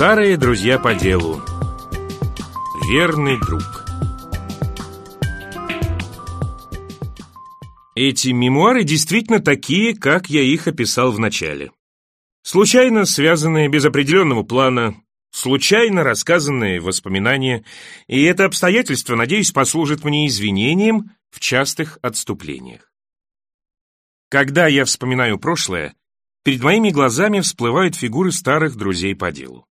Старые друзья по делу. Верный друг. Эти мемуары действительно такие, как я их описал в начале. Случайно связанные без определенного плана, случайно рассказанные воспоминания, и это обстоятельство, надеюсь, послужит мне извинением в частых отступлениях. Когда я вспоминаю прошлое, перед моими глазами всплывают фигуры старых друзей по делу.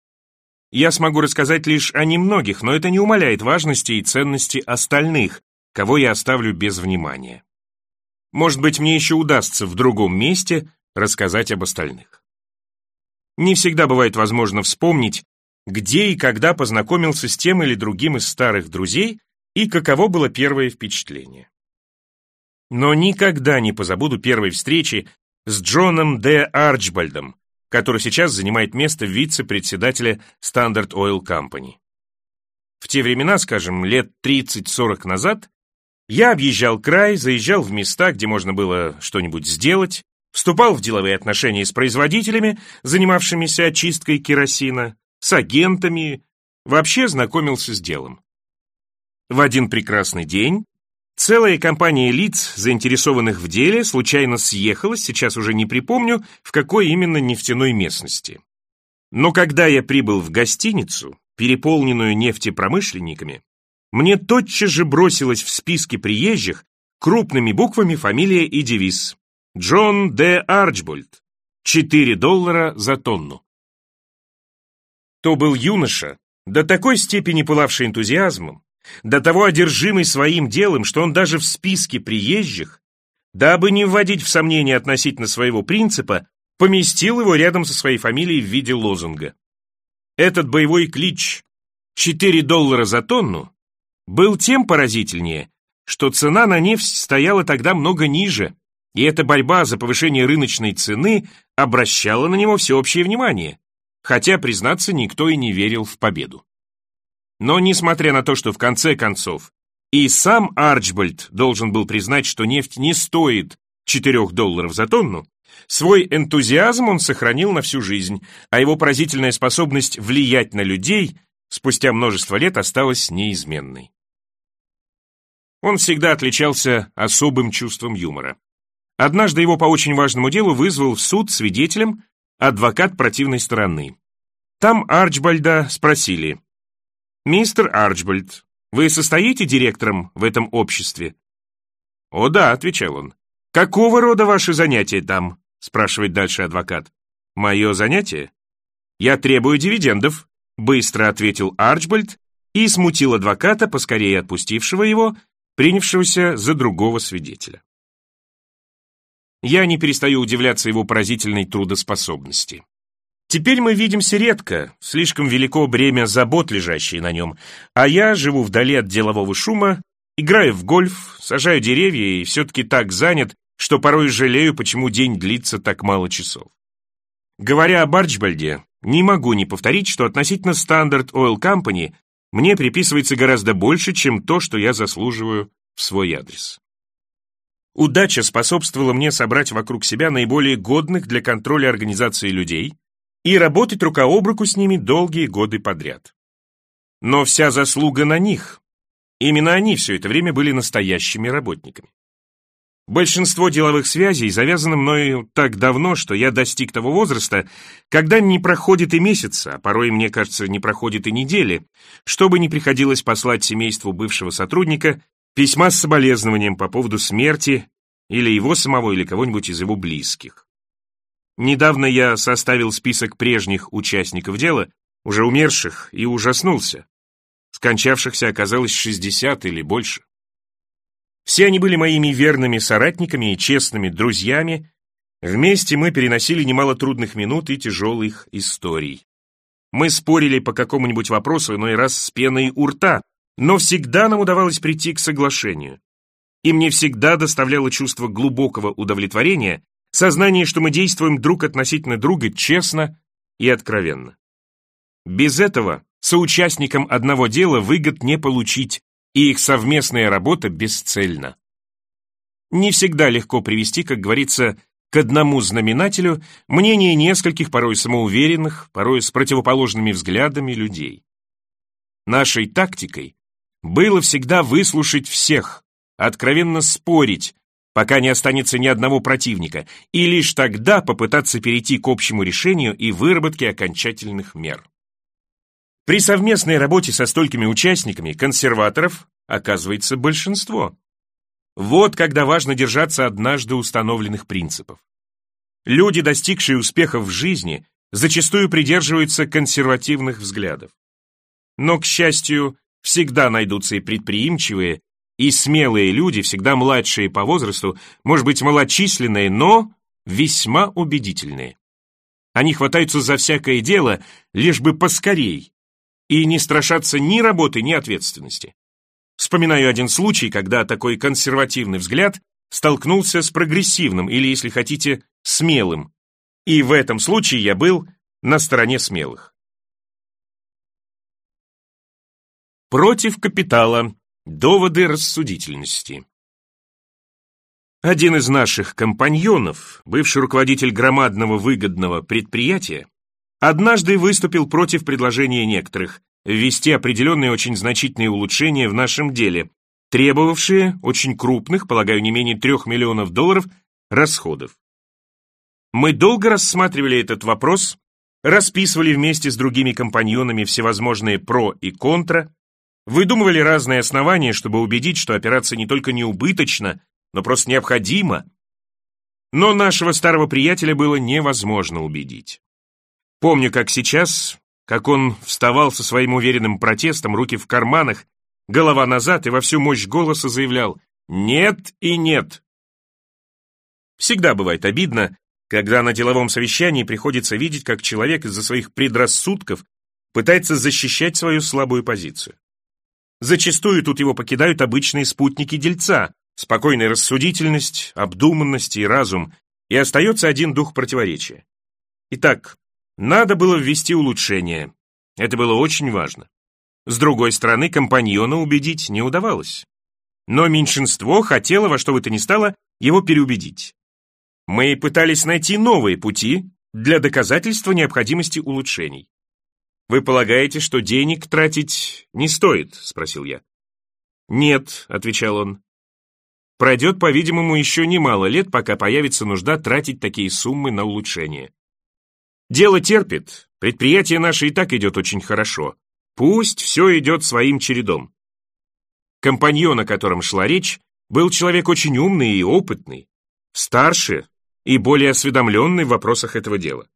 Я смогу рассказать лишь о немногих, но это не умаляет важности и ценности остальных, кого я оставлю без внимания. Может быть, мне еще удастся в другом месте рассказать об остальных. Не всегда бывает возможно вспомнить, где и когда познакомился с тем или другим из старых друзей и каково было первое впечатление. Но никогда не позабуду первой встречи с Джоном Д. Арчбальдом, который сейчас занимает место вице-председателя Standard Oil Company. В те времена, скажем, лет 30-40 назад, я объезжал край, заезжал в места, где можно было что-нибудь сделать, вступал в деловые отношения с производителями, занимавшимися очисткой керосина, с агентами, вообще знакомился с делом. В один прекрасный день целая компания лиц, заинтересованных в деле, случайно съехалась, сейчас уже не припомню, в какой именно нефтяной местности. Но когда я прибыл в гостиницу, переполненную нефтепромышленниками, мне тотчас же бросилась в списке приезжих крупными буквами фамилия и девиз. Джон Д. Арчбольд. 4 доллара за тонну. То был юноша, до такой степени пылавший энтузиазмом, до того одержимый своим делом, что он даже в списке приезжих, дабы не вводить в сомнение относительно своего принципа, поместил его рядом со своей фамилией в виде лозунга. Этот боевой клич «4 доллара за тонну» был тем поразительнее, что цена на нефть стояла тогда много ниже, и эта борьба за повышение рыночной цены обращала на него всеобщее внимание, хотя, признаться, никто и не верил в победу. Но несмотря на то, что в конце концов и сам Арчбальд должен был признать, что нефть не стоит 4 долларов за тонну, свой энтузиазм он сохранил на всю жизнь, а его поразительная способность влиять на людей спустя множество лет осталась неизменной. Он всегда отличался особым чувством юмора. Однажды его по очень важному делу вызвал в суд свидетелем адвокат противной стороны. Там Арчбальда спросили, «Мистер Арчбальд, вы состоите директором в этом обществе?» «О да», — отвечал он. «Какого рода ваши занятия там?» — спрашивает дальше адвокат. «Мое занятие?» «Я требую дивидендов», — быстро ответил Арчбальд и смутил адвоката, поскорее отпустившего его, принявшегося за другого свидетеля. Я не перестаю удивляться его поразительной трудоспособности. Теперь мы видимся редко, слишком велико бремя забот, лежащие на нем, а я живу вдали от делового шума, играю в гольф, сажаю деревья и все-таки так занят, что порой жалею, почему день длится так мало часов. Говоря об Арчбальде, не могу не повторить, что относительно Standard Oil Company мне приписывается гораздо больше, чем то, что я заслуживаю в свой адрес. Удача способствовала мне собрать вокруг себя наиболее годных для контроля организации людей и работать рука об руку с ними долгие годы подряд. Но вся заслуга на них. Именно они все это время были настоящими работниками. Большинство деловых связей завязано мною так давно, что я достиг того возраста, когда не проходит и месяца, а порой, мне кажется, не проходит и недели, чтобы не приходилось послать семейству бывшего сотрудника письма с соболезнованием по поводу смерти или его самого, или кого-нибудь из его близких. Недавно я составил список прежних участников дела, уже умерших, и ужаснулся. Скончавшихся оказалось 60 или больше. Все они были моими верными соратниками и честными друзьями. Вместе мы переносили немало трудных минут и тяжелых историй. Мы спорили по какому-нибудь вопросу иной раз с пеной у рта, но всегда нам удавалось прийти к соглашению. И мне всегда доставляло чувство глубокого удовлетворения сознание, что мы действуем друг относительно друга честно и откровенно. Без этого соучастникам одного дела выгод не получить, и их совместная работа бесцельна. Не всегда легко привести, как говорится, к одному знаменателю мнение нескольких, порой самоуверенных, порой с противоположными взглядами людей. Нашей тактикой было всегда выслушать всех, откровенно спорить, пока не останется ни одного противника, и лишь тогда попытаться перейти к общему решению и выработке окончательных мер. При совместной работе со столькими участниками консерваторов оказывается большинство. Вот когда важно держаться однажды установленных принципов. Люди, достигшие успехов в жизни, зачастую придерживаются консервативных взглядов. Но, к счастью, всегда найдутся и предприимчивые, и смелые люди, всегда младшие по возрасту, может быть, малочисленные, но весьма убедительные. Они хватаются за всякое дело, лишь бы поскорей, и не страшатся ни работы, ни ответственности. Вспоминаю один случай, когда такой консервативный взгляд столкнулся с прогрессивным, или, если хотите, смелым. И в этом случае я был на стороне смелых. Против капитала. Доводы рассудительности. Один из наших компаньонов, бывший руководитель громадного выгодного предприятия, однажды выступил против предложения некоторых ввести определенные очень значительные улучшения в нашем деле, требовавшие очень крупных, полагаю, не менее трех миллионов долларов, расходов. Мы долго рассматривали этот вопрос, расписывали вместе с другими компаньонами всевозможные про и контра, Выдумывали разные основания, чтобы убедить, что операция не только не убыточна, но просто необходима. Но нашего старого приятеля было невозможно убедить. Помню, как сейчас, как он вставал со своим уверенным протестом, руки в карманах, голова назад и во всю мощь голоса заявлял «нет и нет». Всегда бывает обидно, когда на деловом совещании приходится видеть, как человек из-за своих предрассудков пытается защищать свою слабую позицию. Зачастую тут его покидают обычные спутники дельца, спокойная рассудительность, обдуманность и разум, и остается один дух противоречия. Итак, надо было ввести улучшение. Это было очень важно. С другой стороны, компаньона убедить не удавалось. Но меньшинство хотело во что бы то ни стало его переубедить. Мы пытались найти новые пути для доказательства необходимости улучшений. «Вы полагаете, что денег тратить не стоит?» — спросил я. «Нет», — отвечал он. «Пройдет, по-видимому, еще немало лет, пока появится нужда тратить такие суммы на улучшение. Дело терпит, предприятие наше и так идет очень хорошо. Пусть все идет своим чередом». Компаньон, о котором шла речь, был человек очень умный и опытный, старше и более осведомленный в вопросах этого дела.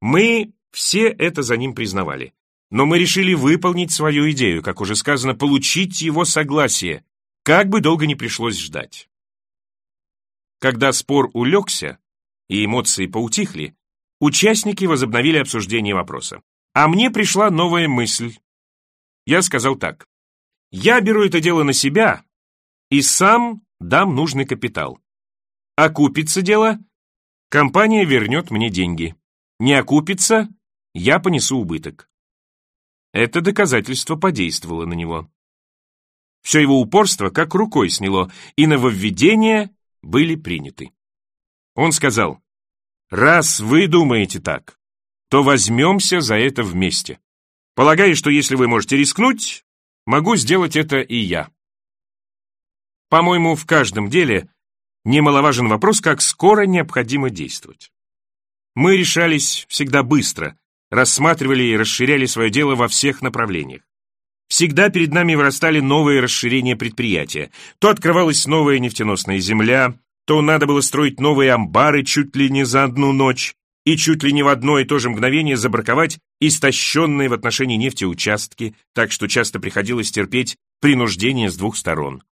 Мы все это за ним признавали. Но мы решили выполнить свою идею, как уже сказано, получить его согласие, как бы долго не пришлось ждать. Когда спор улегся и эмоции поутихли, участники возобновили обсуждение вопроса. А мне пришла новая мысль. Я сказал так. Я беру это дело на себя и сам дам нужный капитал. Окупится дело, компания вернет мне деньги. Не окупится, я понесу убыток. Это доказательство подействовало на него. Все его упорство как рукой сняло, и нововведения были приняты. Он сказал, «Раз вы думаете так, то возьмемся за это вместе. Полагаю, что если вы можете рискнуть, могу сделать это и я». По-моему, в каждом деле немаловажен вопрос, как скоро необходимо действовать. Мы решались всегда быстро, рассматривали и расширяли свое дело во всех направлениях. Всегда перед нами вырастали новые расширения предприятия. То открывалась новая нефтеносная земля, то надо было строить новые амбары чуть ли не за одну ночь и чуть ли не в одно и то же мгновение забраковать истощенные в отношении нефти участки, так что часто приходилось терпеть принуждение с двух сторон.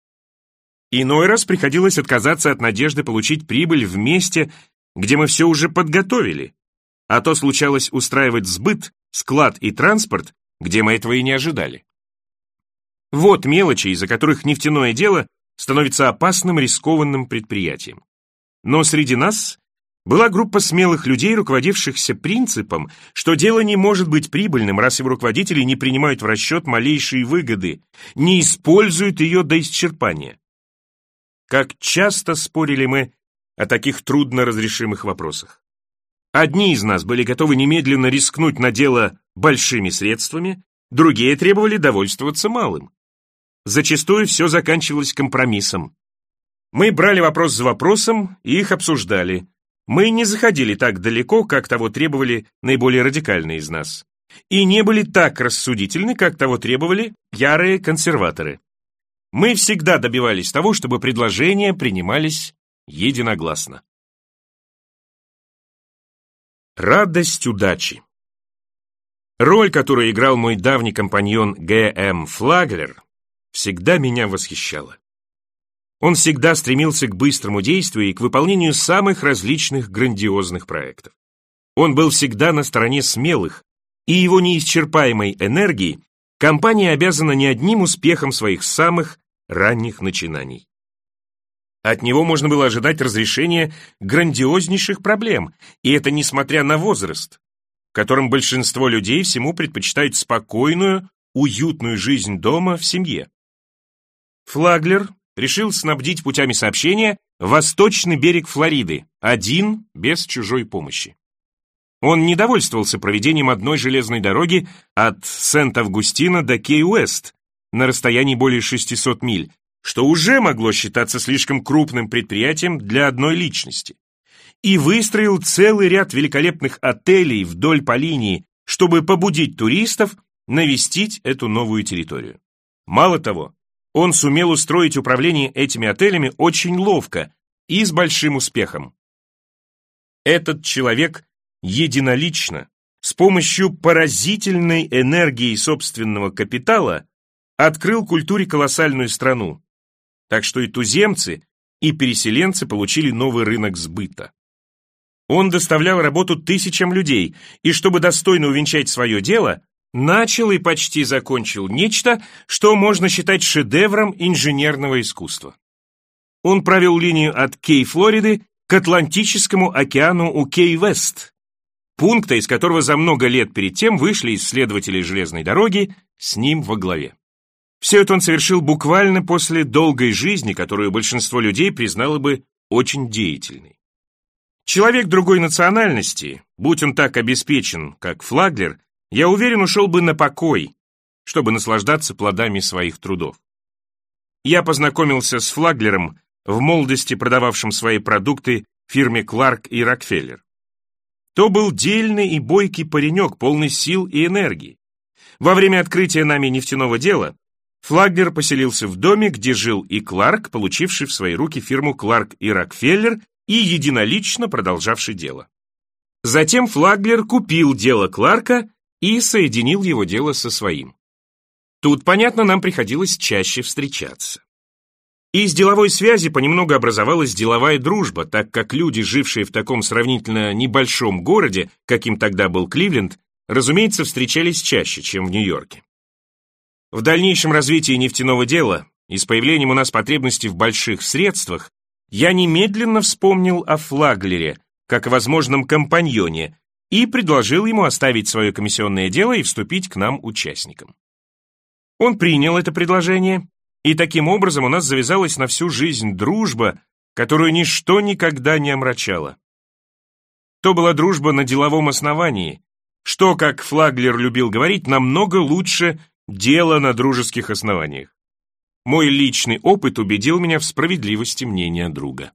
Иной раз приходилось отказаться от надежды получить прибыль в месте, где мы все уже подготовили, а то случалось устраивать сбыт, склад и транспорт, где мы этого и не ожидали. Вот мелочи, из-за которых нефтяное дело становится опасным рискованным предприятием. Но среди нас была группа смелых людей, руководившихся принципом, что дело не может быть прибыльным, раз его руководители не принимают в расчет малейшие выгоды, не используют ее до исчерпания. Как часто спорили мы о таких трудно разрешимых вопросах. Одни из нас были готовы немедленно рискнуть на дело большими средствами, другие требовали довольствоваться малым. Зачастую все заканчивалось компромиссом. Мы брали вопрос за вопросом и их обсуждали. Мы не заходили так далеко, как того требовали наиболее радикальные из нас. И не были так рассудительны, как того требовали ярые консерваторы. Мы всегда добивались того, чтобы предложения принимались единогласно. Радость удачи Роль, которую играл мой давний компаньон Г.М. Флаглер, всегда меня восхищала. Он всегда стремился к быстрому действию и к выполнению самых различных грандиозных проектов. Он был всегда на стороне смелых, и его неисчерпаемой энергии компания обязана не одним успехом своих самых ранних начинаний. От него можно было ожидать разрешения грандиознейших проблем, и это несмотря на возраст, в котором большинство людей всему предпочитают спокойную, уютную жизнь дома в семье. Флаглер решил снабдить путями сообщения восточный берег Флориды, один, без чужой помощи. Он не довольствовался проведением одной железной дороги от Сент-Августина до Кей-Уэст на расстоянии более 600 миль, что уже могло считаться слишком крупным предприятием для одной личности. И выстроил целый ряд великолепных отелей вдоль по линии, чтобы побудить туристов навестить эту новую территорию. Мало того, он сумел устроить управление этими отелями очень ловко и с большим успехом. Этот человек единолично, с помощью поразительной энергии собственного капитала, открыл культуре колоссальную страну, так что и туземцы, и переселенцы получили новый рынок сбыта. Он доставлял работу тысячам людей, и чтобы достойно увенчать свое дело, начал и почти закончил нечто, что можно считать шедевром инженерного искусства. Он провел линию от Кей-Флориды к Атлантическому океану у Кей-Вест, пункта, из которого за много лет перед тем вышли исследователи железной дороги с ним во главе. Все это он совершил буквально после долгой жизни, которую большинство людей признало бы очень деятельной. Человек другой национальности, будь он так обеспечен, как Флаглер, я уверен, ушел бы на покой, чтобы наслаждаться плодами своих трудов. Я познакомился с Флаглером в молодости, продававшим свои продукты фирме Кларк и Рокфеллер. То был дельный и бойкий паренек, полный сил и энергии. Во время открытия нами нефтяного дела Флаглер поселился в доме, где жил и Кларк, получивший в свои руки фирму Кларк и Рокфеллер и единолично продолжавший дело. Затем Флаглер купил дело Кларка и соединил его дело со своим. Тут, понятно, нам приходилось чаще встречаться. Из деловой связи понемногу образовалась деловая дружба, так как люди, жившие в таком сравнительно небольшом городе, каким тогда был Кливленд, разумеется, встречались чаще, чем в Нью-Йорке. В дальнейшем развитии нефтяного дела и с появлением у нас потребности в больших средствах я немедленно вспомнил о Флаглере, как о возможном компаньоне, и предложил ему оставить свое комиссионное дело и вступить к нам участникам. Он принял это предложение, и таким образом у нас завязалась на всю жизнь дружба, которую ничто никогда не омрачало. То была дружба на деловом основании, что, как Флаглер любил говорить, намного лучше дела на дружеских основаниях. Мой личный опыт убедил меня в справедливости мнения друга.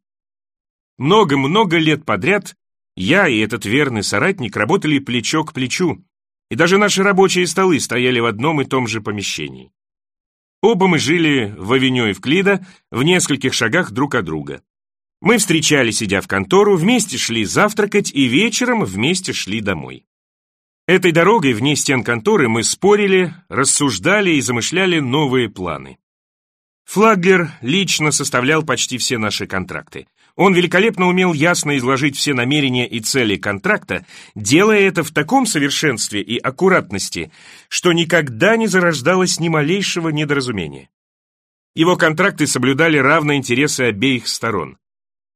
Много-много лет подряд я и этот верный соратник работали плечо к плечу, и даже наши рабочие столы стояли в одном и том же помещении. Оба мы жили в авеню Евклида в нескольких шагах друг от друга. Мы встречались, идя в контору, вместе шли завтракать и вечером вместе шли домой. Этой дорогой вне стен конторы мы спорили, рассуждали и замышляли новые планы. Флаглер лично составлял почти все наши контракты. Он великолепно умел ясно изложить все намерения и цели контракта, делая это в таком совершенстве и аккуратности, что никогда не зарождалось ни малейшего недоразумения. Его контракты соблюдали равные интересы обеих сторон.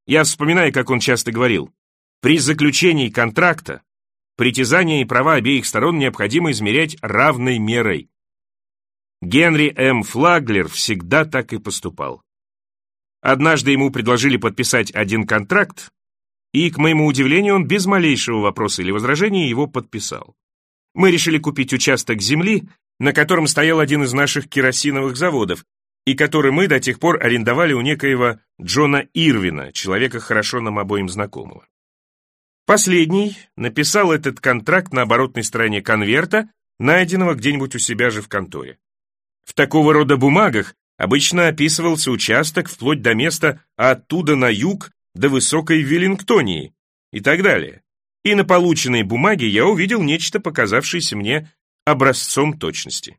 Я вспоминаю, как он часто говорил, при заключении контракта притязания и права обеих сторон необходимо измерять равной мерой. Генри М. Флаглер всегда так и поступал. Однажды ему предложили подписать один контракт, и, к моему удивлению, он без малейшего вопроса или возражения его подписал. Мы решили купить участок земли, на котором стоял один из наших керосиновых заводов, и который мы до тех пор арендовали у некоего Джона Ирвина, человека хорошо нам обоим знакомого. Последний написал этот контракт на оборотной стороне конверта, найденного где-нибудь у себя же в конторе. В такого рода бумагах обычно описывался участок вплоть до места оттуда на юг до высокой Веллингтонии и так далее. И на полученной бумаге я увидел нечто, показавшееся мне образцом точности.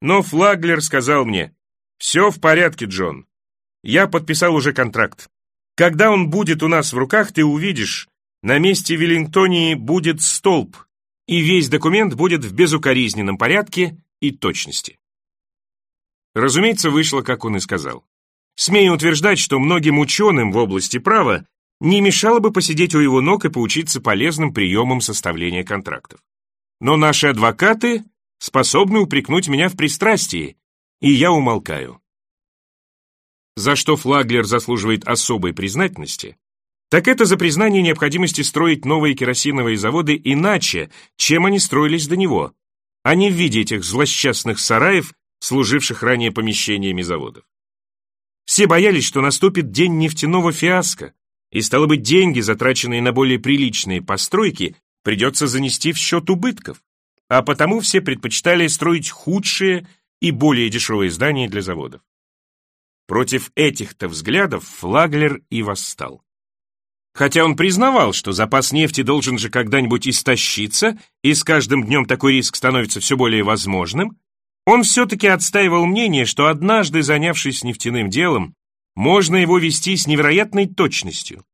Но Флаглер сказал мне, «Все в порядке, Джон. Я подписал уже контракт. Когда он будет у нас в руках, ты увидишь, на месте Веллингтонии будет столб, и весь документ будет в безукоризненном порядке и точности. Разумеется, вышло, как он и сказал. Смею утверждать, что многим ученым в области права не мешало бы посидеть у его ног и поучиться полезным приемам составления контрактов. Но наши адвокаты способны упрекнуть меня в пристрастии, и я умолкаю. За что Флаглер заслуживает особой признательности, так это за признание необходимости строить новые керосиновые заводы иначе, чем они строились до него, а не в виде этих злосчастных сараев, служивших ранее помещениями заводов. Все боялись, что наступит день нефтяного фиаско, и, стало быть, деньги, затраченные на более приличные постройки, придется занести в счет убытков, а потому все предпочитали строить худшие и более дешевые здания для заводов. Против этих-то взглядов Флаглер и восстал. Хотя он признавал, что запас нефти должен же когда-нибудь истощиться, и с каждым днем такой риск становится все более возможным, он все-таки отстаивал мнение, что однажды занявшись нефтяным делом, можно его вести с невероятной точностью.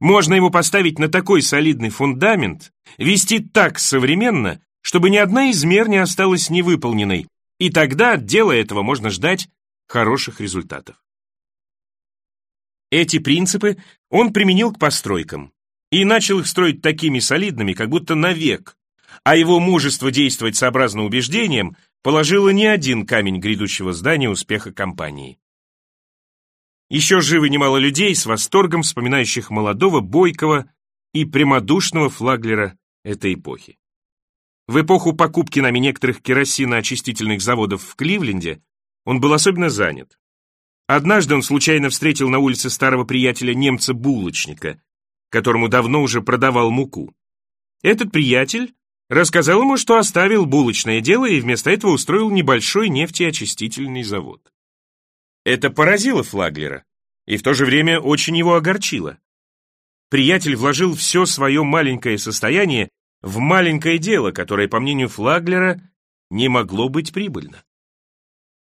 Можно его поставить на такой солидный фундамент, вести так современно, чтобы ни одна из мер не осталась невыполненной, и тогда от дела этого можно ждать хороших результатов. Эти принципы он применил к постройкам и начал их строить такими солидными, как будто навек, а его мужество действовать сообразно убеждениям положило не один камень грядущего здания успеха компании. Еще живы немало людей с восторгом вспоминающих молодого, бойкого и прямодушного флаглера этой эпохи. В эпоху покупки нами некоторых керосиноочистительных заводов в Кливленде он был особенно занят. Однажды он случайно встретил на улице старого приятеля немца-булочника, которому давно уже продавал муку. Этот приятель рассказал ему, что оставил булочное дело и вместо этого устроил небольшой нефтеочистительный завод. Это поразило Флаглера и в то же время очень его огорчило. Приятель вложил все свое маленькое состояние в маленькое дело, которое, по мнению Флаглера, не могло быть прибыльно.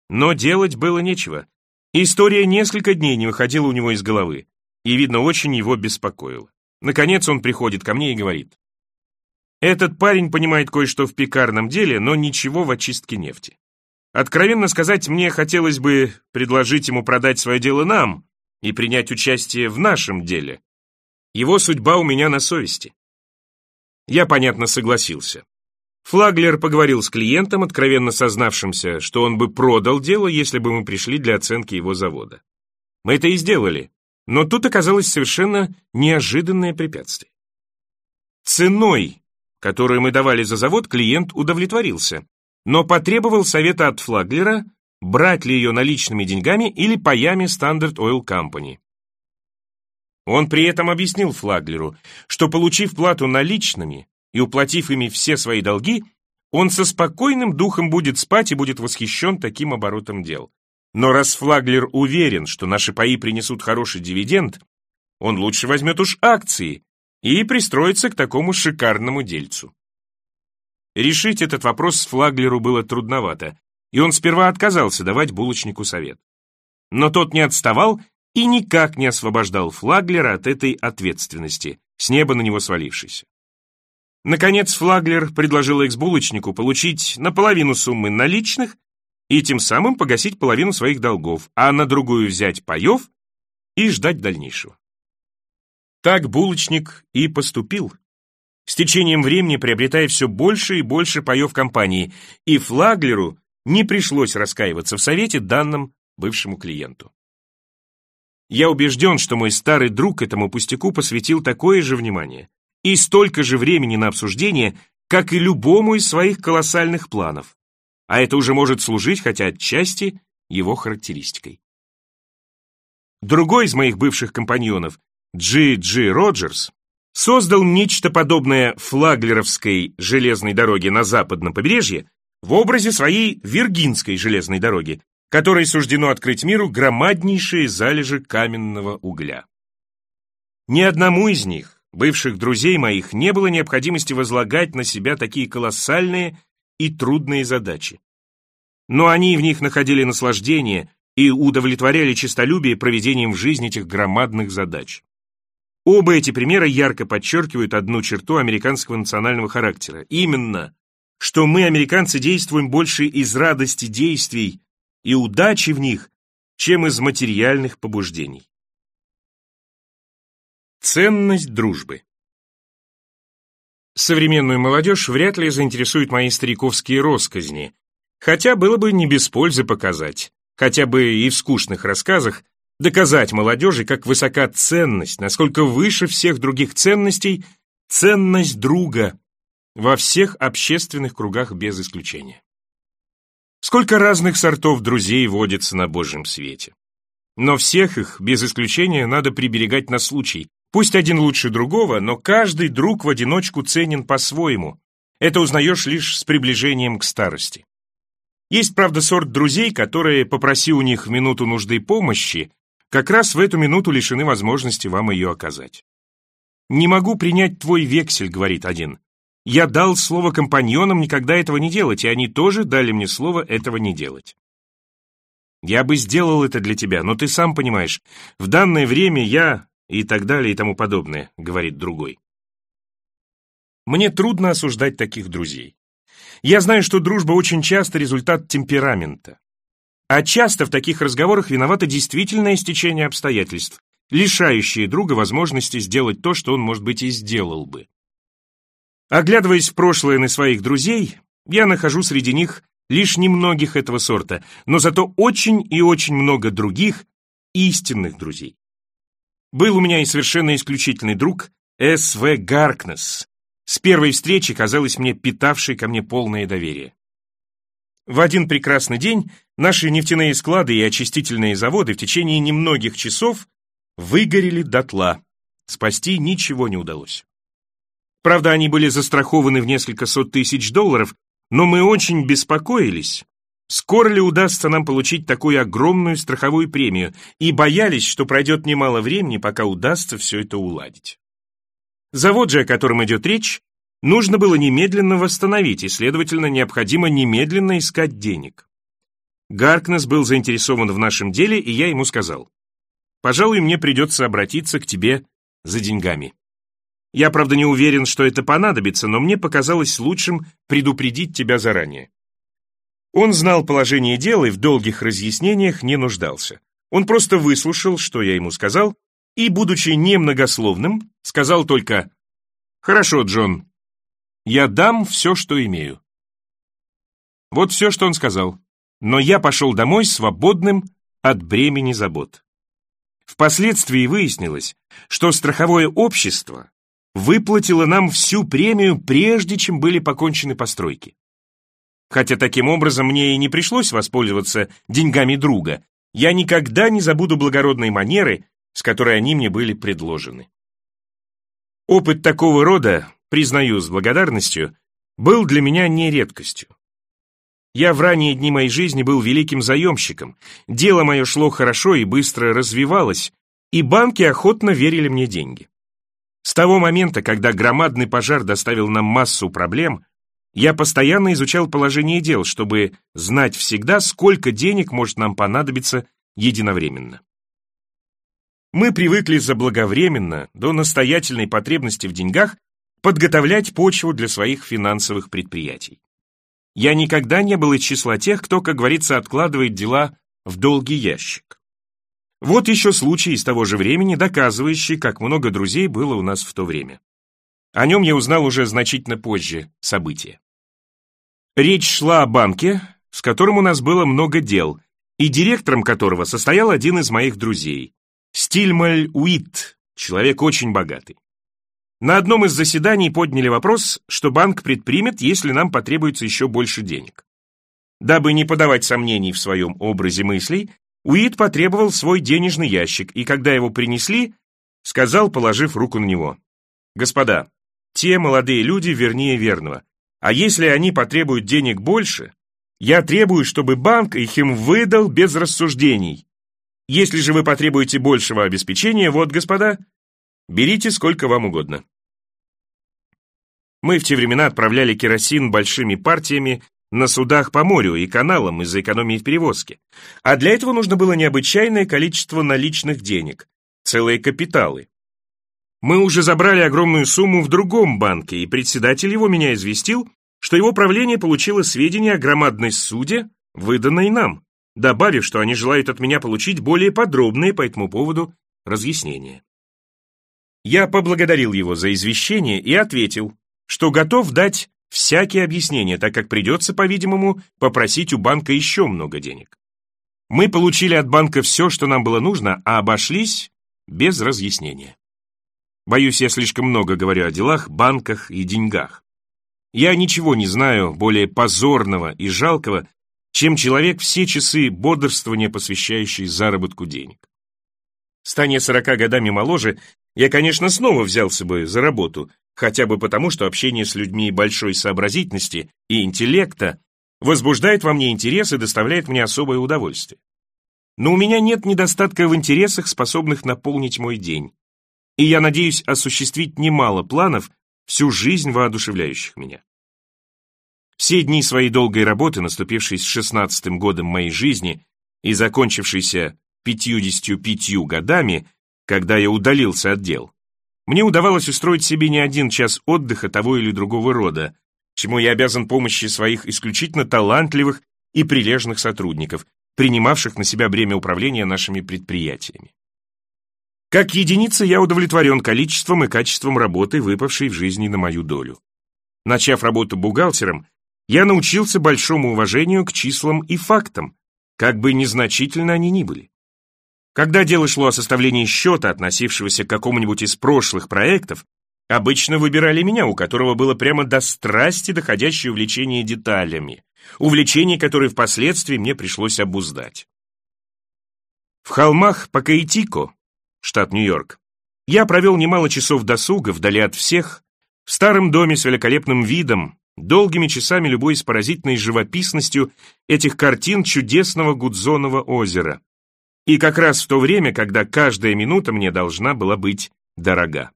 Но делать было нечего. История несколько дней не выходила у него из головы, и, видно, очень его беспокоила. Наконец он приходит ко мне и говорит. Этот парень понимает кое-что в пекарном деле, но ничего в очистке нефти. Откровенно сказать, мне хотелось бы предложить ему продать свое дело нам и принять участие в нашем деле. Его судьба у меня на совести. Я, понятно, согласился. Флаглер поговорил с клиентом, откровенно сознавшимся, что он бы продал дело, если бы мы пришли для оценки его завода. Мы это и сделали, но тут оказалось совершенно неожиданное препятствие. Ценой, которую мы давали за завод, клиент удовлетворился, но потребовал совета от Флаглера, брать ли ее наличными деньгами или паями Standard Oil Company. Он при этом объяснил Флаглеру, что, получив плату наличными, и уплатив ими все свои долги, он со спокойным духом будет спать и будет восхищен таким оборотом дел. Но раз Флаглер уверен, что наши паи принесут хороший дивиденд, он лучше возьмет уж акции и пристроится к такому шикарному дельцу. Решить этот вопрос Флаглеру было трудновато, и он сперва отказался давать булочнику совет. Но тот не отставал и никак не освобождал Флаглера от этой ответственности, с неба на него свалившейся. Наконец Флаглер предложил экс-булочнику получить наполовину суммы наличных и тем самым погасить половину своих долгов, а на другую взять паев и ждать дальнейшего. Так булочник и поступил, с течением времени приобретая все больше и больше паев компании, и Флаглеру не пришлось раскаиваться в совете, данном бывшему клиенту. Я убежден, что мой старый друг этому пустяку посвятил такое же внимание и столько же времени на обсуждение, как и любому из своих колоссальных планов. А это уже может служить, хотя отчасти, его характеристикой. Другой из моих бывших компаньонов, Джи Джи Роджерс, создал нечто подобное флаглеровской железной дороге на западном побережье в образе своей Виргинской железной дороги, которой суждено открыть миру громаднейшие залежи каменного угля. Ни одному из них, бывших друзей моих, не было необходимости возлагать на себя такие колоссальные и трудные задачи. Но они в них находили наслаждение и удовлетворяли честолюбие проведением в жизни этих громадных задач. Оба эти примера ярко подчеркивают одну черту американского национального характера. Именно, что мы, американцы, действуем больше из радости действий и удачи в них, чем из материальных побуждений. Ценность дружбы Современную молодежь вряд ли заинтересуют мои стариковские росказни, хотя было бы не без пользы показать, хотя бы и в скучных рассказах, доказать молодежи, как высока ценность, насколько выше всех других ценностей ценность друга во всех общественных кругах без исключения. Сколько разных сортов друзей водится на Божьем свете. Но всех их, без исключения, надо приберегать на случай. Пусть один лучше другого, но каждый друг в одиночку ценен по-своему. Это узнаешь лишь с приближением к старости. Есть, правда, сорт друзей, которые, попроси у них в минуту нужды помощи, как раз в эту минуту лишены возможности вам ее оказать. «Не могу принять твой вексель», — говорит один. Я дал слово компаньонам никогда этого не делать, и они тоже дали мне слово этого не делать. Я бы сделал это для тебя, но ты сам понимаешь, в данное время я и так далее и тому подобное, говорит другой. Мне трудно осуждать таких друзей. Я знаю, что дружба очень часто результат темперамента. А часто в таких разговорах виновато действительное стечение обстоятельств, лишающие друга возможности сделать то, что он, может быть, и сделал бы. Оглядываясь в прошлое на своих друзей, я нахожу среди них лишь немногих этого сорта, но зато очень и очень много других истинных друзей. Был у меня и совершенно исключительный друг С.В. Гаркнес, с первой встречи казалось мне питавший ко мне полное доверие. В один прекрасный день наши нефтяные склады и очистительные заводы в течение немногих часов выгорели дотла. Спасти ничего не удалось. Правда, они были застрахованы в несколько сот тысяч долларов, но мы очень беспокоились, скоро ли удастся нам получить такую огромную страховую премию, и боялись, что пройдет немало времени, пока удастся все это уладить. Завод же, о котором идет речь, нужно было немедленно восстановить, и, следовательно, необходимо немедленно искать денег. Гаркнес был заинтересован в нашем деле, и я ему сказал, «Пожалуй, мне придется обратиться к тебе за деньгами». Я, правда, не уверен, что это понадобится, но мне показалось лучшим предупредить тебя заранее. Он знал положение дела и в долгих разъяснениях не нуждался. Он просто выслушал, что я ему сказал, и, будучи немногословным, сказал только «Хорошо, Джон, я дам все, что имею». Вот все, что он сказал. Но я пошел домой свободным от бремени забот. Впоследствии выяснилось, что страховое общество выплатила нам всю премию, прежде чем были покончены постройки. Хотя таким образом мне и не пришлось воспользоваться деньгами друга, я никогда не забуду благородной манеры, с которой они мне были предложены. Опыт такого рода, признаю с благодарностью, был для меня не редкостью. Я в ранние дни моей жизни был великим заемщиком, дело мое шло хорошо и быстро развивалось, и банки охотно верили мне деньги. С того момента, когда громадный пожар доставил нам массу проблем, я постоянно изучал положение дел, чтобы знать всегда, сколько денег может нам понадобиться единовременно. Мы привыкли заблаговременно, до настоятельной потребности в деньгах, подготовлять почву для своих финансовых предприятий. Я никогда не был из числа тех, кто, как говорится, откладывает дела в долгий ящик. Вот еще случай из того же времени, доказывающий, как много друзей было у нас в то время. О нем я узнал уже значительно позже события. Речь шла о банке, с которым у нас было много дел, и директором которого состоял один из моих друзей. Стильмаль Уит, человек очень богатый. На одном из заседаний подняли вопрос, что банк предпримет, если нам потребуется еще больше денег. Дабы не подавать сомнений в своем образе мыслей, Уит потребовал свой денежный ящик, и когда его принесли, сказал, положив руку на него, «Господа, те молодые люди вернее верного, а если они потребуют денег больше, я требую, чтобы банк их им выдал без рассуждений. Если же вы потребуете большего обеспечения, вот, господа, берите сколько вам угодно». Мы в те времена отправляли керосин большими партиями на судах по морю и каналам из-за экономии в перевозке. А для этого нужно было необычайное количество наличных денег, целые капиталы. Мы уже забрали огромную сумму в другом банке, и председатель его меня известил, что его правление получило сведения о громадной суде, выданной нам, добавив, что они желают от меня получить более подробные по этому поводу разъяснения. Я поблагодарил его за извещение и ответил, что готов дать всякие объяснения, так как придется, по-видимому, попросить у банка еще много денег. Мы получили от банка все, что нам было нужно, а обошлись без разъяснения. Боюсь, я слишком много говорю о делах, банках и деньгах. Я ничего не знаю более позорного и жалкого, чем человек все часы бодрствования, посвящающий заработку денег. Станя сорока годами моложе, я, конечно, снова взялся бы за работу, хотя бы потому, что общение с людьми большой сообразительности и интеллекта возбуждает во мне интерес и доставляет мне особое удовольствие. Но у меня нет недостатка в интересах, способных наполнить мой день, и я надеюсь осуществить немало планов, всю жизнь воодушевляющих меня. Все дни своей долгой работы, наступившей с шестнадцатым годом моей жизни и закончившейся пятьюдесятью пятью годами, когда я удалился от дел, мне удавалось устроить себе не один час отдыха того или другого рода, чему я обязан помощи своих исключительно талантливых и прилежных сотрудников, принимавших на себя бремя управления нашими предприятиями. Как единица я удовлетворен количеством и качеством работы, выпавшей в жизни на мою долю. Начав работу бухгалтером, я научился большому уважению к числам и фактам, как бы незначительно они ни были. Когда дело шло о составлении счета, относившегося к какому-нибудь из прошлых проектов, обычно выбирали меня, у которого было прямо до страсти доходящее увлечение деталями, увлечение, которое впоследствии мне пришлось обуздать. В холмах Пакаитико, штат Нью-Йорк, я провел немало часов досуга вдали от всех, в старом доме с великолепным видом, долгими часами любуясь поразительной живописностью этих картин чудесного Гудзонова озера. И как раз в то время, когда каждая минута мне должна была быть дорога.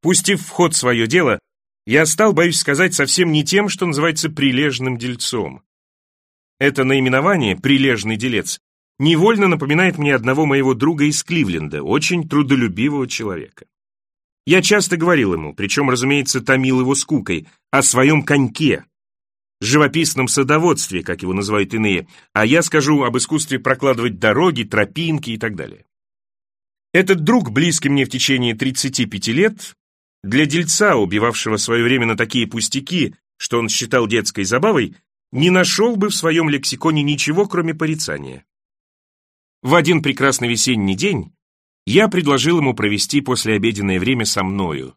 Пустив в ход свое дело, я стал, боюсь сказать, совсем не тем, что называется прилежным дельцом. Это наименование «прилежный делец» невольно напоминает мне одного моего друга из Кливленда, очень трудолюбивого человека. Я часто говорил ему, причем, разумеется, томил его скукой, о своем коньке, живописном садоводстве, как его называют иные, а я скажу об искусстве прокладывать дороги, тропинки и так далее. Этот друг, близкий мне в течение 35 лет, для дельца, убивавшего свое время на такие пустяки, что он считал детской забавой, не нашел бы в своем лексиконе ничего, кроме порицания. В один прекрасный весенний день я предложил ему провести послеобеденное время со мною.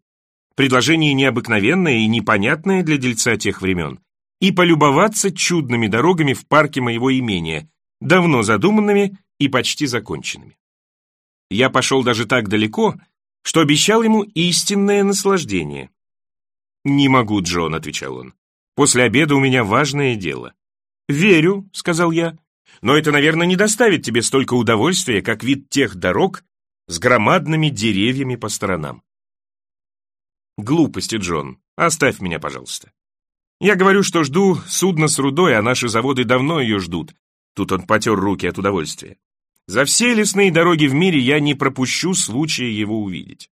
Предложение необыкновенное и непонятное для дельца тех времен, и полюбоваться чудными дорогами в парке моего имения, давно задуманными и почти законченными. Я пошел даже так далеко, что обещал ему истинное наслаждение. «Не могу, Джон», — отвечал он. «После обеда у меня важное дело». «Верю», — сказал я, «но это, наверное, не доставит тебе столько удовольствия, как вид тех дорог с громадными деревьями по сторонам». «Глупости, Джон. Оставь меня, пожалуйста. Я говорю, что жду судно с рудой, а наши заводы давно ее ждут. Тут он потер руки от удовольствия. За все лесные дороги в мире я не пропущу случая его увидеть.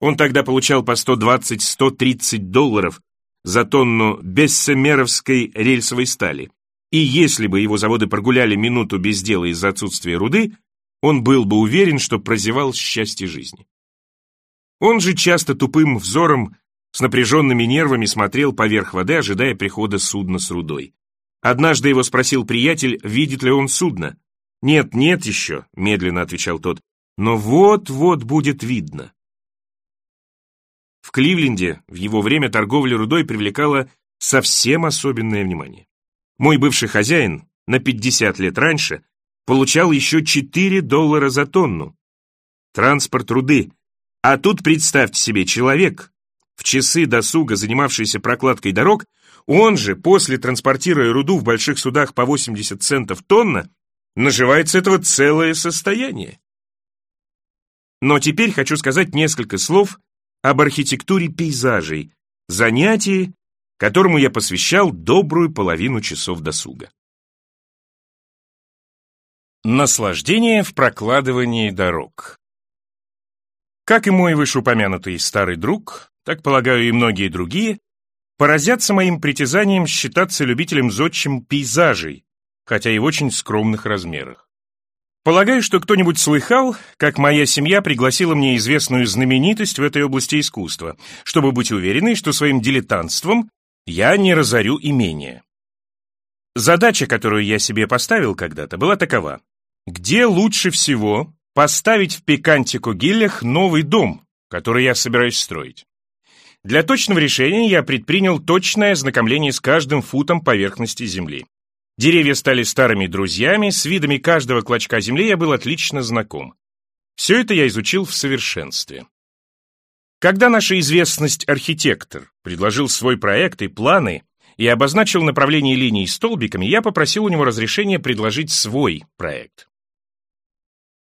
Он тогда получал по 120-130 долларов за тонну бессемеровской рельсовой стали. И если бы его заводы прогуляли минуту без дела из-за отсутствия руды, он был бы уверен, что прозевал счастье жизни. Он же часто тупым взором с напряженными нервами смотрел поверх воды, ожидая прихода судна с рудой. Однажды его спросил приятель, видит ли он судно. «Нет, нет еще», — медленно отвечал тот. но вот-вот будет видно. В Кливленде в его время торговля рудой привлекала совсем особенное внимание. Мой бывший хозяин на 50 лет раньше получал еще 4 доллара за тонну. Транспорт руды. А тут представьте себе, человек, в часы досуга, занимавшийся прокладкой дорог, он же, после транспортируя руду в больших судах по 80 центов тонна, наживает с этого целое состояние. Но теперь хочу сказать несколько слов об архитектуре пейзажей, занятии, которому я посвящал добрую половину часов досуга. Наслаждение в прокладывании дорог. Как и мой вышеупомянутый старый друг, так, полагаю, и многие другие, поразятся моим притязанием считаться любителем зодчим пейзажей, хотя и в очень скромных размерах. Полагаю, что кто-нибудь слыхал, как моя семья пригласила мне известную знаменитость в этой области искусства, чтобы быть уверенной, что своим дилетантством я не разорю имение. Задача, которую я себе поставил когда-то, была такова. Где лучше всего поставить в Пикантико-Гиллях новый дом, который я собираюсь строить? Для точного решения я предпринял точное ознакомление с каждым футом поверхности земли. Деревья стали старыми друзьями, с видами каждого клочка земли я был отлично знаком. Все это я изучил в совершенстве. Когда наша известность архитектор предложил свой проект и планы и обозначил направление линий столбиками, я попросил у него разрешения предложить свой проект.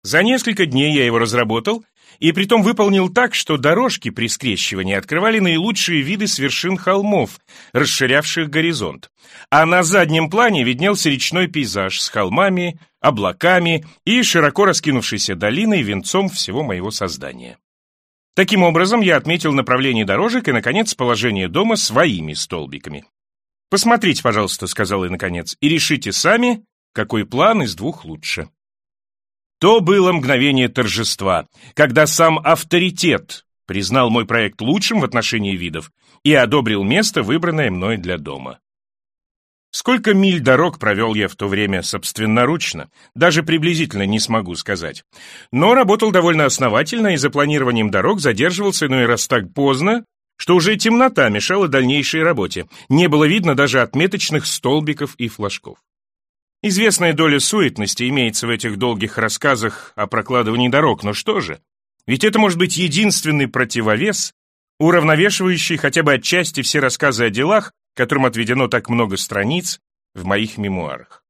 За несколько дней я его разработал и притом выполнил так, что дорожки при скрещивании открывали наилучшие виды с вершин холмов, расширявших горизонт. А на заднем плане виднелся речной пейзаж с холмами, облаками и широко раскинувшейся долиной венцом всего моего создания. Таким образом, я отметил направление дорожек и, наконец, положение дома своими столбиками. «Посмотрите, пожалуйста», — сказал я наконец, — «и решите сами, какой план из двух лучше». То было мгновение торжества, когда сам авторитет признал мой проект лучшим в отношении видов и одобрил место, выбранное мной для дома. Сколько миль дорог провел я в то время собственноручно, даже приблизительно не смогу сказать. Но работал довольно основательно и за планированием дорог задерживался иной раз так поздно, что уже темнота мешала дальнейшей работе. Не было видно даже отметочных столбиков и флажков. Известная доля суетности имеется в этих долгих рассказах о прокладывании дорог, но что же? Ведь это может быть единственный противовес, уравновешивающий хотя бы отчасти все рассказы о делах, которым отведено так много страниц в моих мемуарах.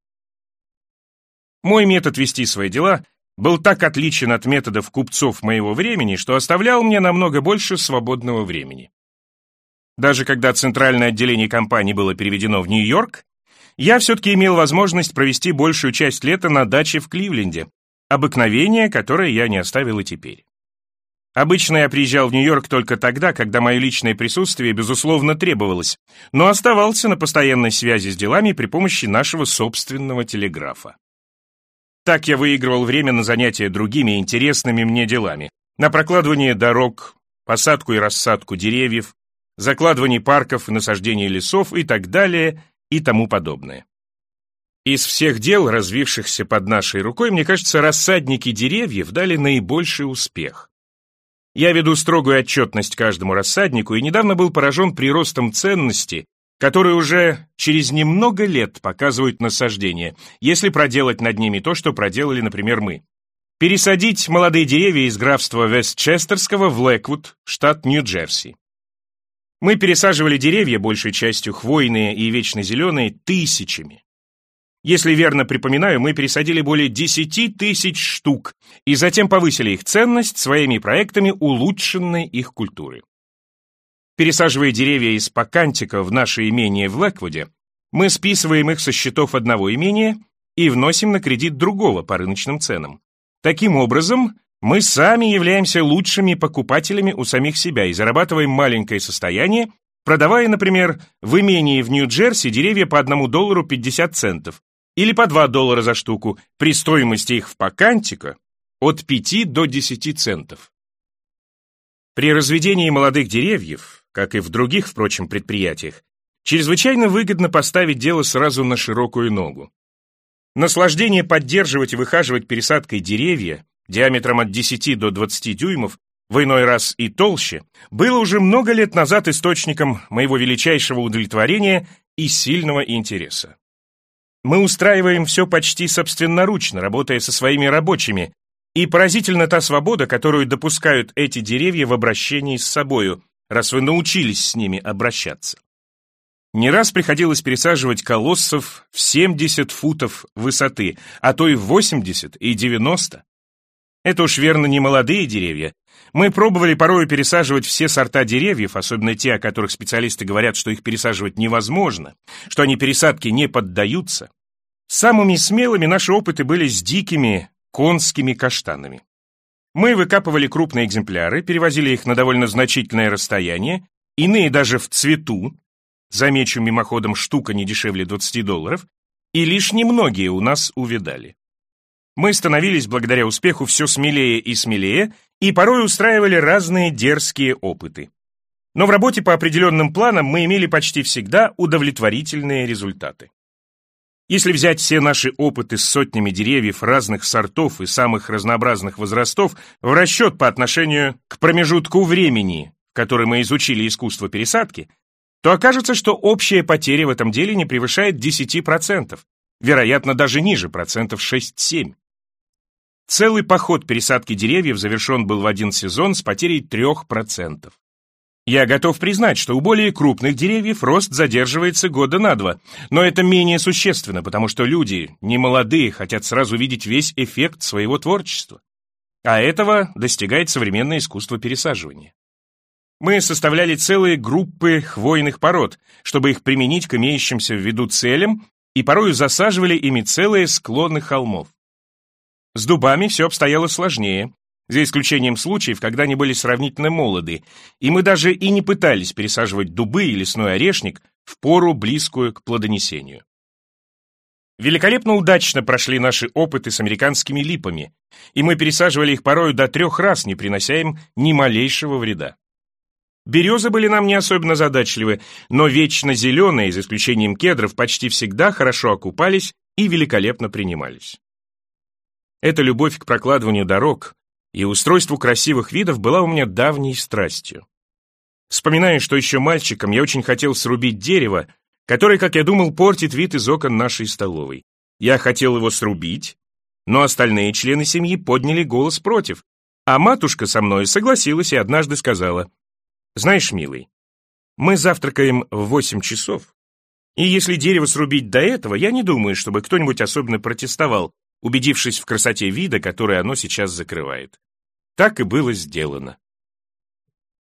Мой метод вести свои дела был так отличен от методов купцов моего времени, что оставлял мне намного больше свободного времени. Даже когда центральное отделение компании было переведено в Нью-Йорк, я все-таки имел возможность провести большую часть лета на даче в Кливленде, обыкновение, которое я не оставил и теперь. Обычно я приезжал в Нью-Йорк только тогда, когда мое личное присутствие, безусловно, требовалось, но оставался на постоянной связи с делами при помощи нашего собственного телеграфа. Так я выигрывал время на занятия другими интересными мне делами, на прокладывание дорог, посадку и рассадку деревьев, закладывание парков и насаждение лесов и так далее – и тому подобное. Из всех дел, развившихся под нашей рукой, мне кажется, рассадники деревьев дали наибольший успех. Я веду строгую отчетность каждому рассаднику и недавно был поражен приростом ценности, которые уже через немного лет показывают насаждение, если проделать над ними то, что проделали, например, мы. Пересадить молодые деревья из графства Вестчестерского в Лэквуд, штат Нью-Джерси. Мы пересаживали деревья, большей частью хвойные и вечно зеленые, тысячами. Если верно припоминаю, мы пересадили более 10 тысяч штук и затем повысили их ценность своими проектами улучшенной их культуры. Пересаживая деревья из Пакантика в наше имение в Лэквуде, мы списываем их со счетов одного имения и вносим на кредит другого по рыночным ценам. Таким образом, мы сами являемся лучшими покупателями у самих себя и зарабатываем маленькое состояние, продавая, например, в имении в Нью-Джерси деревья по 1 доллару 50 центов или по 2 доллара за штуку при стоимости их в Пакантико от 5 до 10 центов. При разведении молодых деревьев, как и в других, впрочем, предприятиях, чрезвычайно выгодно поставить дело сразу на широкую ногу. Наслаждение поддерживать и выхаживать пересадкой деревья диаметром от 10 до 20 дюймов, в иной раз и толще, было уже много лет назад источником моего величайшего удовлетворения и сильного интереса. Мы устраиваем все почти собственноручно, работая со своими рабочими, и поразительна та свобода, которую допускают эти деревья в обращении с собою, раз вы научились с ними обращаться. Не раз приходилось пересаживать колоссов в 70 футов высоты, а то и в 80 и 90. Это уж верно не молодые деревья. Мы пробовали порою пересаживать все сорта деревьев, особенно те, о которых специалисты говорят, что их пересаживать невозможно, что они пересадке не поддаются. Самыми смелыми наши опыты были с дикими конскими каштанами. Мы выкапывали крупные экземпляры, перевозили их на довольно значительное расстояние, иные даже в цвету, замечу мимоходом, штука не дешевле 20 долларов, и лишь немногие у нас увидали. Мы становились благодаря успеху все смелее и смелее, и порой устраивали разные дерзкие опыты. Но в работе по определенным планам мы имели почти всегда удовлетворительные результаты. Если взять все наши опыты с сотнями деревьев разных сортов и самых разнообразных возрастов в расчет по отношению к промежутку времени, который мы изучили искусство пересадки, то окажется, что общая потеря в этом деле не превышает 10%, вероятно, даже ниже, процентов 6-7. Целый поход пересадки деревьев завершен был в один сезон с потерей 3%. Я готов признать, что у более крупных деревьев рост задерживается года на два, но это менее существенно, потому что люди, не молодые, хотят сразу видеть весь эффект своего творчества. А этого достигает современное искусство пересаживания. Мы составляли целые группы хвойных пород, чтобы их применить к имеющимся в виду целям, и порою засаживали ими целые склоны холмов. С дубами все обстояло сложнее, за исключением случаев, когда они были сравнительно молоды, и мы даже и не пытались пересаживать дубы и лесной орешник в пору, близкую к плодонесению. Великолепно удачно прошли наши опыты с американскими липами, и мы пересаживали их порою до трех раз, не принося им ни малейшего вреда. Березы были нам не особенно задачливы, но вечно зеленые, за исключением кедров, почти всегда хорошо окупались и великолепно принимались. Эта любовь к прокладыванию дорог и устройству красивых видов была у меня давней страстью. Вспоминаю, что еще мальчиком я очень хотел срубить дерево, которое, как я думал, портит вид из окон нашей столовой. Я хотел его срубить, но остальные члены семьи подняли голос против, а матушка со мной согласилась и однажды сказала, «Знаешь, милый, мы завтракаем в восемь часов, и если дерево срубить до этого, я не думаю, чтобы кто-нибудь особенно протестовал, убедившись в красоте вида, который оно сейчас закрывает. Так и было сделано.